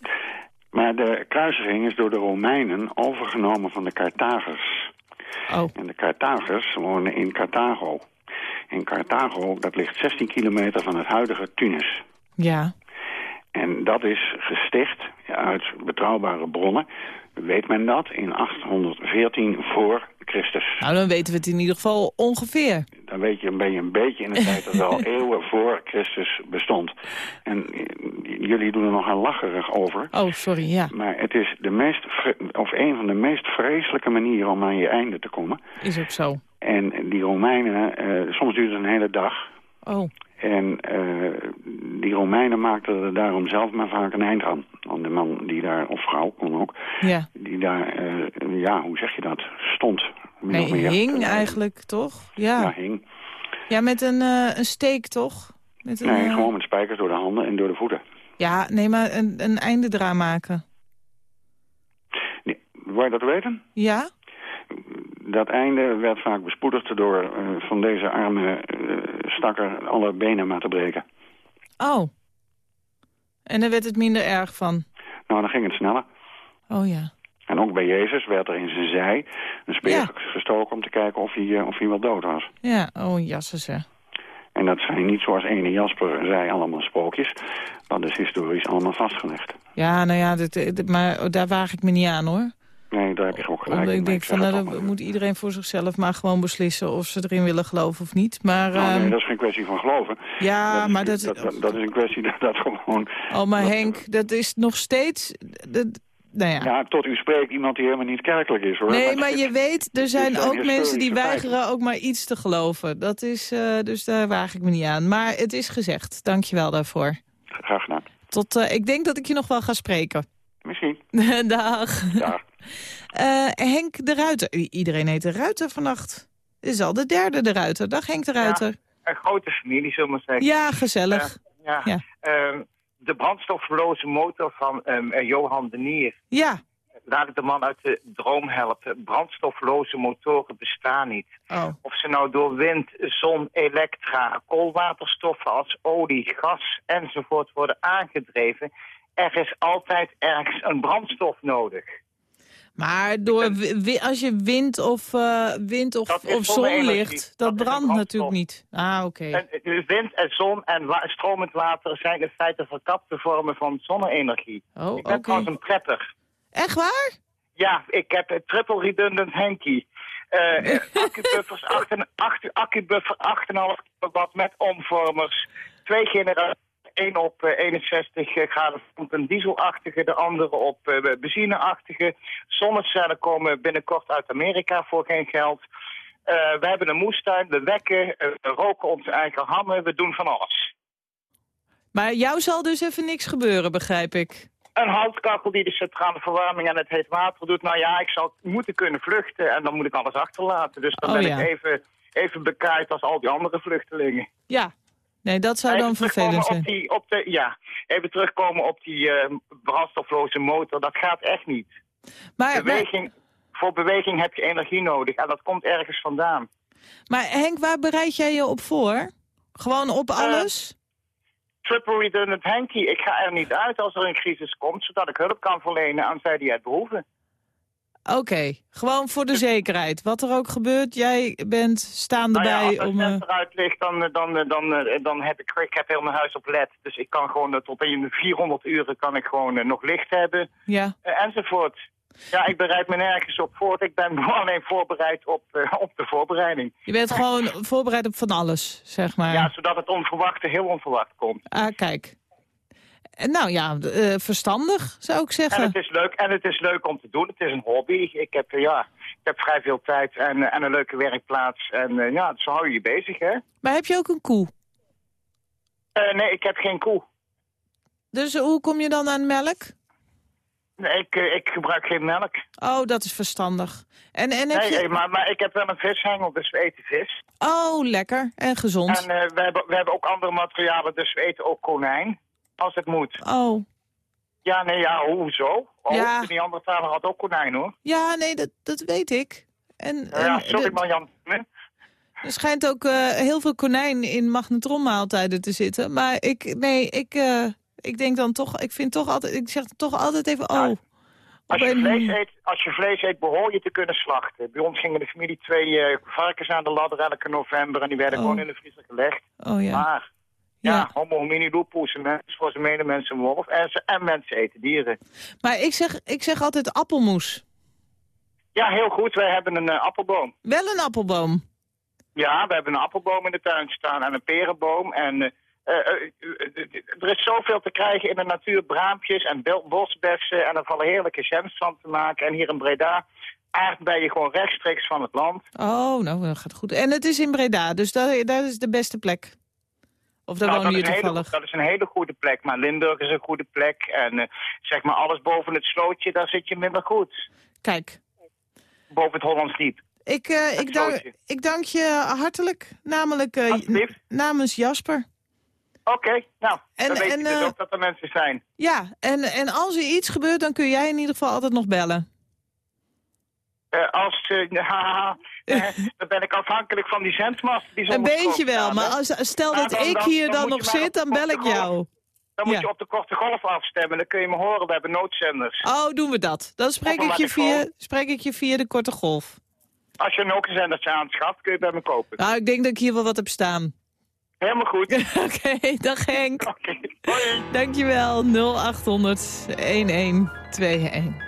maar de kruisiging is door de Romeinen overgenomen van de Carthagers. Oh. En de Carthagers wonen in Carthago. En Carthago, dat ligt 16 kilometer van het huidige Tunis. Ja. En dat is gesticht uit betrouwbare bronnen. Weet men dat? In 814 voor Christus. Nou, dan weten we het in ieder geval ongeveer. Dan weet je, ben je een beetje in de tijd dat al eeuwen voor Christus bestond. En eh, jullie doen er nogal lacherig over. Oh, sorry, ja. Maar het is de meest, of een van de meest vreselijke manieren om aan je einde te komen. Is ook zo. En die Romeinen, eh, soms duurt het een hele dag. Oh, En eh, die Romeinen maakten er daarom zelf maar vaak een eind aan. Aan de man die daar, of vrouw kon ook, ja. die daar, eh, ja, hoe zeg je dat, stond. Nee, meer. hing eigenlijk, toch? Ja, Ja. hing. Ja, met een, eh, een steek, toch? Met een, Nee, gewoon met spijkers door de handen en door de voeten. Ja, nee, maar een, een einde eraan maken. Nee, wil je dat weten? Ja? Dat einde werd vaak bespoedigd door eh, van deze arme eh, stakker alle benen maar te breken. Oh. En dan werd het minder erg van. Nou, dan ging het sneller. Oh ja. En ook bij Jezus werd er in zijn zij een speer Ja. gestoken om te kijken of hij, eh, of hij wel dood was. Ja, oh jasses hè. En dat zijn niet zoals ene Jasper zei allemaal sprookjes. Dat is historisch allemaal vastgelegd. Ja, nou ja, dit, dit- maar daar waag ik me niet aan hoor. Nee, daar heb je ook gelijk Omdat ik denk van, nou, dan moet iedereen voor zichzelf maar gewoon beslissen of ze erin willen geloven of niet. Maar, Nou, nee, ehm, dat is geen kwestie van geloven. ja, dat is, maar dat, dat, dat, dat is een kwestie dat, dat gewoon... oh maar Henk, dat is nog steeds, nou ja. Ja, tot u spreekt iemand die helemaal niet kerkelijk is, hoor. Nee, maar je weet, er zijn ook mensen die feiten. weigeren ook maar iets te geloven. Dat is, eh, dus daar waag ik me niet aan. Maar het is gezegd. Dank je wel daarvoor. Graag gedaan. Tot, eh, ik denk dat ik je nog wel ga spreken. Misschien. Dag. Dag. Eh, Henk de Ruiter. I- Iedereen heet de Ruiter vannacht. Dit is al de derde de Ruiter. Dag Henk de Ruiter. Een grote familie, zullen we maar zeggen. Ja, gezellig. Ja. Ja. Ehm, de brandstofloze motor van ehm, eh, Johan de Nier. Ja. Laat ik de man uit de droom helpen. Brandstofloze motoren bestaan niet. Oh. Of ze nou door wind, zon, elektra, koolwaterstoffen als olie, gas enzovoort worden aangedreven. Er is altijd ergens een brandstof nodig. Maar door, als je wind of, eh, wind of, Dat of zonlicht, dat, Dat brandt natuurlijk niet. Ah, oké. Eh, wind en zon en stromend water zijn in feite verkapte vormen van zonne-energie. Oh, ik ben oké. trouwens een prepper. Echt waar? Ja, ik heb een triple redundant Henky. Eh eh, accubuffers, 8 accubuffer 8,5 kilowatt met omvormers. Twee generaties. Eén op eh, 61 graden van een dieselachtige, de andere op eh, benzineachtige. Zonnecellen komen binnenkort uit Amerika voor geen geld. Eh, we hebben een moestuin, we wekken, eh, we roken onze eigen hammen, we doen van alles. Maar jou zal dus even niks gebeuren, begrijp ik. Een houtkachel die de centrale verwarming en het heet water doet. Nou ja, ik zou moeten kunnen vluchten en dan moet ik alles achterlaten. Dus dan Oh, ben ja. ik even, even bekaaid als al die andere vluchtelingen. Ja. Nee, dat zou dan vervelend zijn. Op die, op de, ja, even terugkomen op die eh, brandstofloze motor. Dat gaat echt niet. Maar, beweging, voor beweging heb je energie nodig en dat komt ergens vandaan. Maar Henk, waar bereid jij je op voor? Gewoon op Eh, alles? Triple redundant Henky, ik ga er niet uit als er een crisis komt, zodat ik hulp kan verlenen aan zij die het behoeven. Oké, gewoon voor de zekerheid. Wat er ook gebeurt, jij bent staande Nou ja, bij als het om... eh, eruit ligt, dan, eh, dan, eh, dan, dan heb ik, ik heb heel mijn huis op LED. Dus ik kan gewoon tot in de 400 uren kan ik gewoon nog licht hebben. ja. enzovoort. Ja, ik bereid me nergens op voor. Ik ben alleen voorbereid op, op de voorbereiding. Je bent gewoon voorbereid op van alles, zeg maar. Ja, zodat het onverwachte heel onverwacht komt. Ah, kijk. En nou ja, eh, verstandig zou ik En zeggen. het is leuk, en het is leuk om te doen. Het is een hobby. Ik heb, eh, ja, ik heb vrij veel tijd en, eh, en een leuke werkplaats. En eh, ja, zo hou je je bezig, hè? Maar heb je ook een koe? Eh, nee, ik heb geen koe. Dus hoe kom je dan aan melk? Nee, ik, eh, ik gebruik geen melk. Oh, dat is verstandig. En, en heb Nee, je... eh, maar, maar ik heb wel een vishengel, dus we eten vis. Oh, lekker. En gezond. En eh, we, hebben, we hebben ook andere materialen, dus we eten ook konijn. Als het moet. Oh. Ja, nee, ja, hoezo? Oh, Ja. die andere vader had ook konijn, hoor. Ja, nee, dat, dat weet ik. En, Ja, en sorry, Marjan. er schijnt ook eh, heel veel konijn in magnetronmaaltijden te zitten. Maar ik, nee, ik, eh, ik denk dan toch, ik vind toch altijd, ik zeg toch altijd even, oh. Als je, vlees eet, als je vlees eet, behoor je te kunnen slachten. Bij ons gingen de familie twee eh, varkens aan de ladder elke november... en die werden Oh. gewoon in de vriezer gelegd. Oh ja. Maar, ja, homo homini lupus, mens voor zijn medemens een wolf. En, ze, en mensen eten dieren. Maar ik zeg, ik zeg altijd appelmoes. Ja, heel goed. Wij hebben een eh, appelboom. Wel een appelboom. Ja, we hebben een appelboom in de tuin staan en een perenboom. En eh, eh, er is zoveel te krijgen in de natuur. Braampjes en bosbessen. En er vallen heerlijke jams van te maken. En hier in Breda aardbeien gewoon rechtstreeks van het land. Oh, nou, dat gaat goed. En het is in Breda, dus dat, dat is de beste plek. Of daar Nou, wonen jullie hele, toevallig? dat is een hele goede plek. Maar Limburg is een goede plek. En eh, zeg maar alles boven het slootje, daar zit je minder goed. Kijk. Boven het Hollands Diep. Ik, eh, ik, dank, zootje. ik dank je hartelijk, namelijk eh, namens Jasper. Oké, nou, En- dan weet en, je dus ook dat er mensen zijn. Ja, en, en als er iets gebeurt, dan kun jij in ieder geval altijd nog bellen. Eh, als, haha, eh, dan ben ik afhankelijk van die zendmast. Die Een beetje wel, maar als, stel Nou, dat ik hier dan, nog zit, dan bel ik jou. Dan moet Ja. je op de korte golf afstemmen, dan kun je me horen. We hebben noodzenders. Oh, doen we dat. Dan spreek ik, je via, spreek ik je via de korte golf. Als je een ook een zendertje aanschaft, kun je bij me kopen. Nou, ik denk dat ik hier wel wat heb staan. Helemaal goed. Oké, dag Henk. Dankjewel, 0800 1121.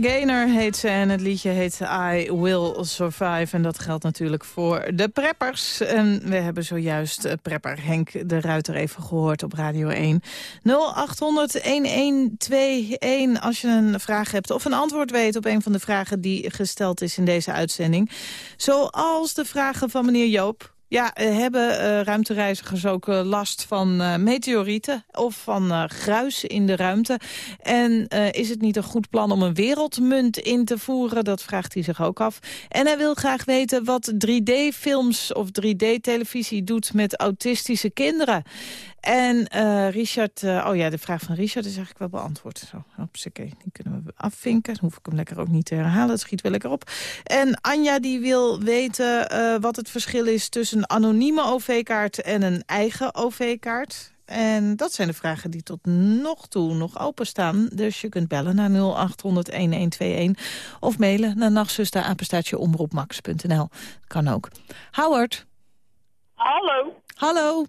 Gaynor heet ze en het liedje heet I Will Survive. En dat geldt natuurlijk voor de preppers. En we hebben zojuist eh, prepper Henk de Ruiter even gehoord op Radio 1. 0800-1121 als je een vraag hebt of een antwoord weet op een van de vragen die gesteld is in deze uitzending. Zoals de vragen van meneer Joop. Ja, eh, hebben eh, ruimtereizigers ook eh, last van meteorieten of van gruis in de ruimte? En is het niet een goed plan om een wereldmunt in te voeren? Dat vraagt hij zich ook af. En hij wil graag weten wat 3D-films of 3D-televisie doet met autistische kinderen. En eh, Richard, eh, oh ja, de vraag van Richard is eigenlijk wel beantwoord. Zo, hopsakee, die kunnen we afvinken. Dan hoef ik hem lekker ook niet te herhalen, het schiet wel lekker op. En Anja die wil weten eh, wat het verschil is tussen een anonieme OV-kaart en een eigen OV-kaart. En dat zijn de vragen die tot nog toe nog openstaan. Dus je kunt bellen naar 0800-1121 of mailen naar nachtzuster, omroepmax.nl. Kan ook. Howard. Hallo. Hallo.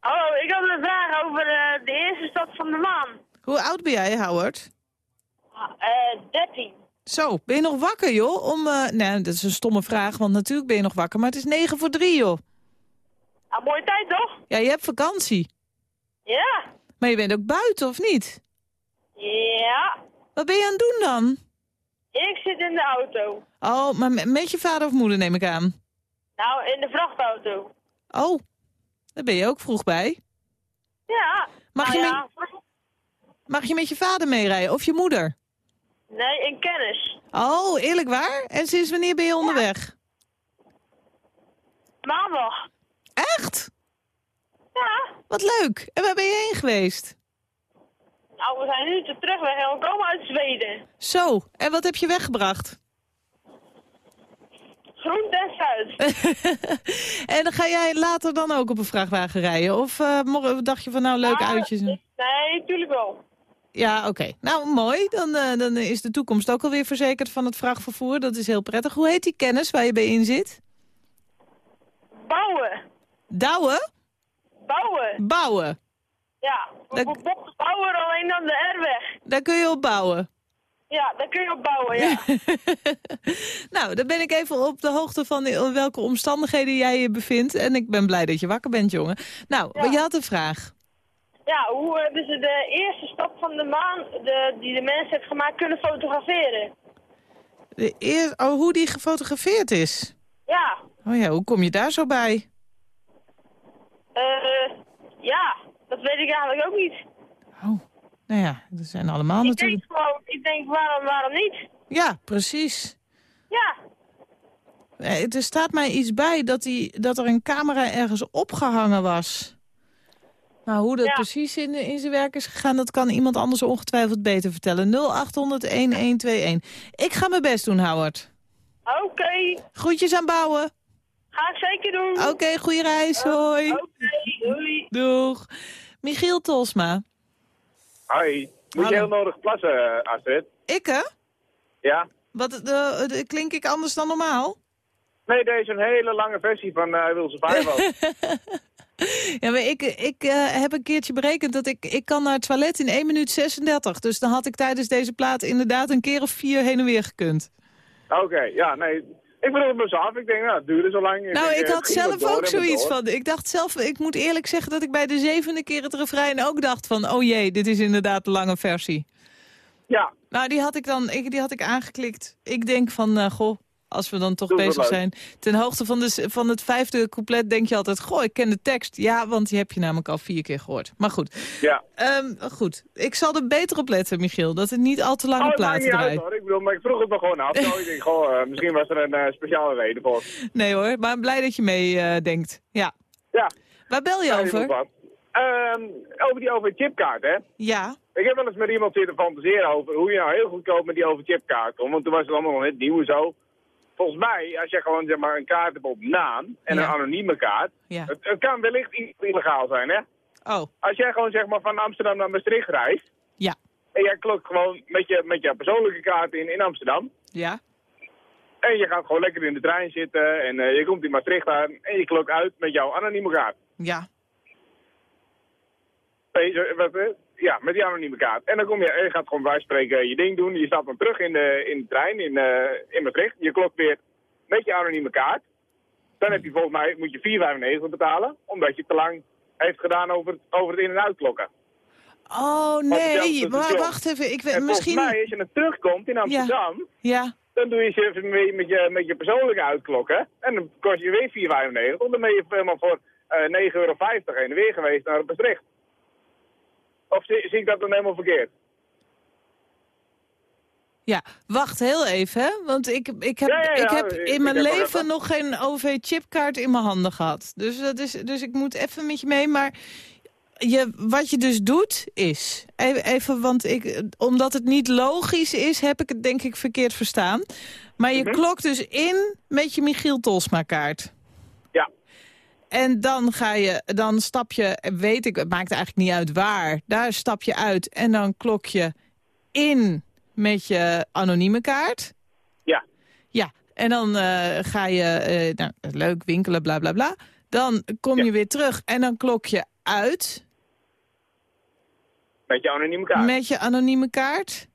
Hallo, ik had een vraag over eh, de eerste stad van de maan. Hoe oud ben jij, Howard? Eh 13. Zo, ben je nog wakker, joh? Om, eh, nee, dat is een stomme vraag, want natuurlijk ben je nog wakker. Maar het is 9 voor 3, joh. Ah, mooie tijd toch? Ja, je hebt vakantie. Ja. Maar je bent ook buiten, of niet? Ja. Wat ben je aan het doen dan? Ik zit in de auto. Oh, maar me- met je vader of moeder neem ik aan. Nou, in de vrachtauto. Oh, daar ben je ook vroeg bij. Ja. Mag, Nou je, ja, met, mag je met je vader meerijden of je moeder? Nee, in kennis. Oh, eerlijk waar? En sinds wanneer ben je onderweg? Maandag. Echt? Ja. Wat leuk. En waar ben je heen geweest? Nou, we zijn nu te terugweg en we komen uit Zweden. Zo, en wat heb je weggebracht? Groente en fruit. en dan ga jij later dan ook op een vrachtwagen rijden? Of eh, dacht je van nou, leuk Ah, uitjes? Nee, tuurlijk wel. Ja, oké. Nou, mooi. Dan, eh, dan is de toekomst ook alweer verzekerd van het vrachtvervoer. Dat is heel prettig. Hoe heet die kennis waar je bij in zit? Bouwen. Douwen? Bouwen. Bouwen. Ja. We we bouwen alleen dan de R-weg. Daar kun je op bouwen. Ja, daar kun je op bouwen, ja. Nou, dan ben ik even op de hoogte van in welke omstandigheden jij je bevindt. En ik ben blij dat je wakker bent, jongen. Nou, je had een vraag. Ja, hoe eh, dus de eerste stap van de maan de, die de mens heeft gemaakt kunnen fotograferen. De eer... Oh, hoe die gefotografeerd is. Ja, Oh ja, hoe kom je daar zo bij? eh, ja, dat weet ik eigenlijk ook niet. Nou ja, er zijn allemaal ik natuurlijk... denk gewoon, ik denk waarom, waarom niet? Ja, precies. Ja, Eh, Er staat mij iets bij dat, die, dat er een camera ergens opgehangen was. Maar hoe dat Ja. precies in, in zijn werk is gegaan... dat kan iemand anders ongetwijfeld beter vertellen. 0800-1121. Ik ga mijn best doen, Howard. oké. Groetjes aan bouwen. Ga ik zeker doen. Oké, goede reis. Hoi. Oké, doei. Doeg. Michiel Tosma. Hoi. Moet je heel nodig plassen, eh, Astrid? Ik, hè? Ja? Wat, de, de- klink ik anders dan normaal? Nee, deze is een hele lange versie van uh, Survival. Ja, maar ik, ik eh, heb een keertje berekend dat ik, ik kan naar het toilet in 1 minuut 36. Dus dan had ik tijdens deze plaat inderdaad een keer of vier heen en weer gekund. Oké, ja, nee. Ik bedoel het me zo af. Ik denk, nou, het duurde zo lang. Nou, ik eh, had zelf door ook zoiets van. Ik dacht zelf, ik moet eerlijk zeggen dat ik bij de zevende keer het refrein ook dacht van... oh jee, dit is inderdaad de lange versie. Ja. Nou, die had ik dan ik, die had ik aangeklikt. Ik denk van, eh, goh, als we dan toch bezig leuk. zijn. Ten hoogte van, de, van het vijfde couplet denk je altijd... goh, ik ken de tekst. Ja, want die heb je namelijk al vier keer gehoord. Maar goed. Ja. Ehm, goed, ik zal er beter op letten, Michiel. Dat het niet al te lange Oh, uit, draait. Ik bedoel, maar ik vroeg het me gewoon af. Zo, ik denk, goh, eh, misschien was er een eh, speciale reden voor. Nee hoor, maar blij dat je meedenkt. denkt. ja. Ja. Waar bel je Ja, over? Ehm, over die overchipkaart, hè? Ja. Ik heb wel eens met iemand zitten fantaseren over hoe je nou heel goedkoop met die overchipkaart komt. Want toen was het allemaal nog net nieuw en zo. Volgens mij, als je gewoon zeg maar, een kaart hebt op naam en Ja. een anonieme kaart. Ja. Het, het kan wellicht iets illegaal zijn, hè? Oh. Als jij gewoon zeg maar van Amsterdam naar Maastricht reist. Ja. En jij klokt gewoon met je, met je persoonlijke kaart in, in Amsterdam. Ja. En je gaat gewoon lekker in de trein zitten en eh, je komt in Maastricht aan en je klokt uit met jouw anonieme kaart. Ja. Wat, eh, ja, met die anonieme kaart. En dan kom je, je gaat gewoon bij wijze van spreken je ding doen. Je stapt dan terug in de, in de trein in, eh in Maastricht. Je klopt weer met je anonieme kaart. Dan heb je volgens mij, moet je 4,95 betalen. Omdat je te lang heeft gedaan over het, over het in- en uitklokken. Oh, nee, maar wacht even. Ik weet, En misschien... volgens mij, als je dan terugkomt in Amsterdam... Ja. Dan doe je ze even mee met je, met je persoonlijke uitklokken. En dan kost je weer 4,95. Want dan ben je helemaal voor eh 9,50 euro heen en weer geweest naar Maastricht. Of zie, zie ik dat dan helemaal verkeerd? Ja, wacht heel even, hè? Want ik, ik heb, Ja, ja, ja, ik heb in mijn heb leven even- nog geen OV-chipkaart in mijn handen gehad. Dus, dat is, dus ik moet even met je mee. Maar je, wat je dus doet is... Even, even, want ik, omdat het niet logisch is, heb ik het denk ik verkeerd verstaan. Maar je Mhm. klokt dus in met je Michiel Tolsma-kaart. En dan ga je, dan stap je, weet ik, het maakt eigenlijk niet uit waar. Daar stap je uit en dan klok je in met je anonieme kaart. Ja. Ja, en dan eh, ga je, eh, nou, leuk winkelen, bla bla bla. Dan kom je weer terug en dan klok je uit Met je anonieme kaart. met je anonieme kaart.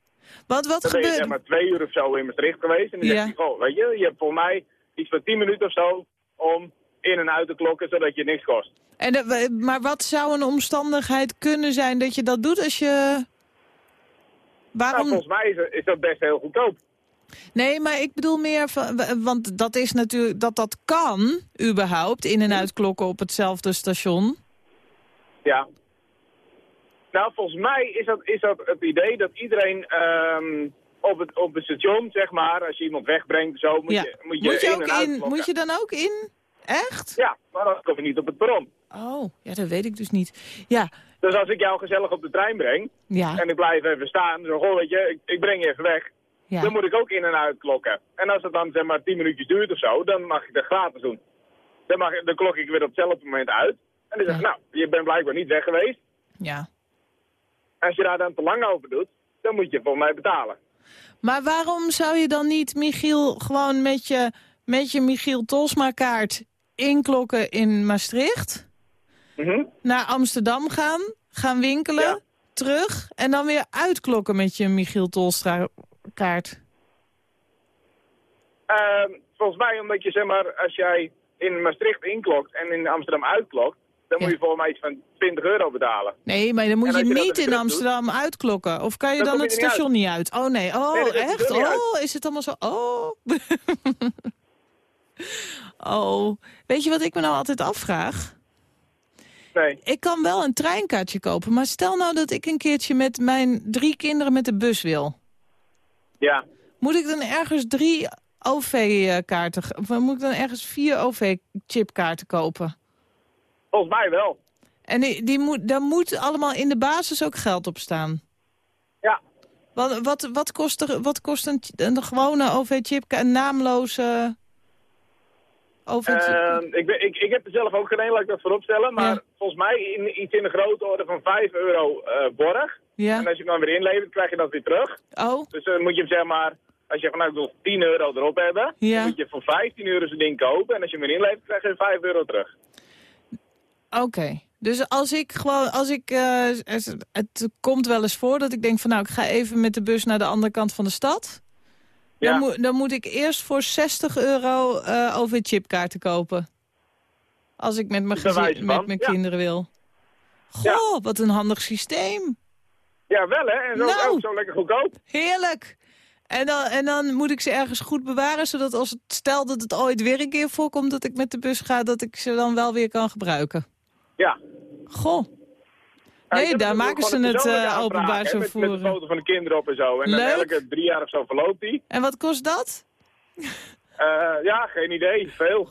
Wat, wat dan ben je gebeurt... zeg maar twee uur of zo in Maastricht geweest. En dan Ja. hij, goh, weet je, je hebt voor mij iets van 10 minuten of zo om in en uit te klokken, zodat je niks kost. En de- maar wat zou een omstandigheid kunnen zijn dat je dat doet als je... Waarom... Nou, volgens mij is, is dat best heel goedkoop. Nee, maar ik bedoel meer van... Want dat is natuurlijk... Dat dat kan, überhaupt, in- en uitklokken op hetzelfde station. Ja. Nou, volgens mij is dat, is dat het idee dat iedereen ehm, op, het, op het station, zeg maar, als je iemand wegbrengt, zo, moet ja. je, moet je, moet je in ook en in? Moet je dan ook in? Echt? Ja, maar dan kom je niet op het perron. Oh, ja, dat weet ik dus niet. Ja, Dus als ik jou gezellig op de trein breng, ja, en ik blijf even staan, zo, goh, weet je, ik, ik breng je even weg, ja. dan moet ik ook in en uit klokken. En als het dan, zeg maar, 10 minuutjes duurt of zo, dan mag ik dat gratis doen. Dan, mag, dan klok ik weer op hetzelfde moment uit. En dan zeg ik, nou, je bent blijkbaar niet weg geweest. ja. Als je daar dan te lang over doet, dan moet je voor mij betalen. Maar waarom zou je dan niet, Michiel, gewoon met je, met je Michiel Tolsma-kaart inklokken in Maastricht? Mhm. Naar Amsterdam gaan, gaan winkelen, terug en dan weer uitklokken met je Michiel Tolstra-kaart? Ehm, volgens mij omdat je, zeg maar, als jij in Maastricht inklokt en in Amsterdam uitklokt, dan moet je volgens mij iets van 20 euro betalen. Nee, maar dan moet je niet in Amsterdam uitklokken. Of kan je Dan het je niet station niet uit? Oh nee, oh Nee, echt? Oh, is het allemaal zo? Oh. oh. Weet je wat ik me nou altijd afvraag? Nee. Ik kan wel een treinkaartje kopen, maar stel nou dat ik een keertje met mijn drie kinderen met de bus wil. Ja. Moet ik dan ergens drie OV-kaarten, of moet ik dan ergens vier OV-chipkaarten kopen? Volgens mij wel. En die, die moet, daar moet allemaal in de basis ook geld op staan? Ja. Wat, wat, wat kost, er, wat kost een, een gewone OV-chip, een naamloze OV-chip? Ehm, ik, ben, ik, ik heb er zelf ook geen een, laat ik dat voorop stellen. Maar volgens mij in, iets in de grote orde van 5 euro eh, borg. Ja. En als je hem dan weer inlevert, krijg je dat weer terug. Oh. Dus dan moet je hem zeg maar, als je van nou, ik wil 10 euro erop hebben, Ja. dan moet je voor 15 euro zijn ding kopen. En als je hem weer inlevert, krijg je 5 euro terug. Oké. Dus als ik gewoon, als ik, eh, het, het komt wel eens voor dat ik denk van nou, ik ga even met de bus naar de andere kant van de stad. Ja. Dan, moet, dan moet ik eerst voor 60 euro eh OV-chipkaarten kopen. Als ik met mijn, gezin, met mijn ja. kinderen wil. Goh, wat een handig systeem. Ja, wel hè. En zo, Nou. ook zo lekker goedkoop. Heerlijk. En dan, en dan moet ik ze ergens goed bewaren, zodat als het stel dat het ooit weer een keer voorkomt dat ik met de bus ga, dat ik ze dan wel weer kan gebruiken. Ja. Goh. Ik Nee, daar maken ze het eh, openbaar zo met, met foto van de kinderen op en zo. En dan Leuk. elke drie jaar of zo verloopt die. En wat kost dat? Eh, ja, geen idee. Veel.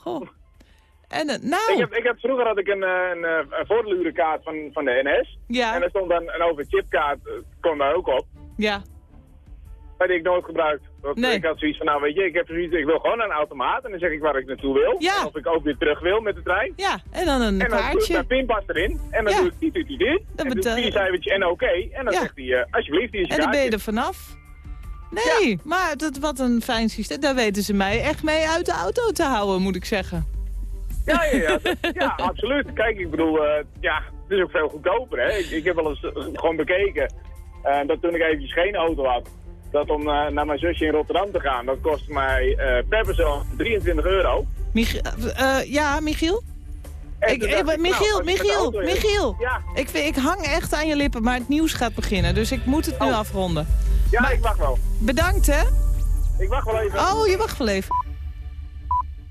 En, eh, nou. Ik heb, ik heb, vroeger had ik een, eh, een, eh, een voordelurenkaart van, van de NS. Ja. En er stond dan een overchipkaart, eh, kon daar ook op. Ja. Maar die ik nooit gebruikt. Want Nee. Ik had zoiets van, nou weet je, ik heb zoiets, ik wil gewoon een automaat. En dan zeg ik waar ik naartoe wil. Ja. En of ik ook weer terug wil met de trein. Ja, en dan een en dan doe ik pinpas erin. En dan Ja. doe ik die, die, die, die. En vier cijfertje en oké. En dan Ja. zegt hij, eh, alsjeblieft, die is je En dan ben je er vanaf. Nee, maar dat, wat een fijn systeem. Daar weten ze mij echt mee uit de auto te houden, moet ik zeggen. Ja, ja, ja, dat- ja, absoluut. Kijk, ik bedoel, eh, ja, het is ook veel goedkoper. Hè? Ik, ik heb wel eens eh, gewoon bekeken eh, dat toen ik eventjes geen auto had, dat om eh, naar mijn zusje in Rotterdam te gaan, dat kost mij eh, per persoon 23 euro. Mich eh, ja, Michiel? Ik, ik- ik, nou, Michiel, Michiel, Michiel. Ja. Ik, ik hang echt aan je lippen, maar het nieuws gaat beginnen. Dus ik moet het nu afronden. Ja, ik wacht wel. Bedankt, hè? Ik wacht wel even. Oh, je wacht wel even.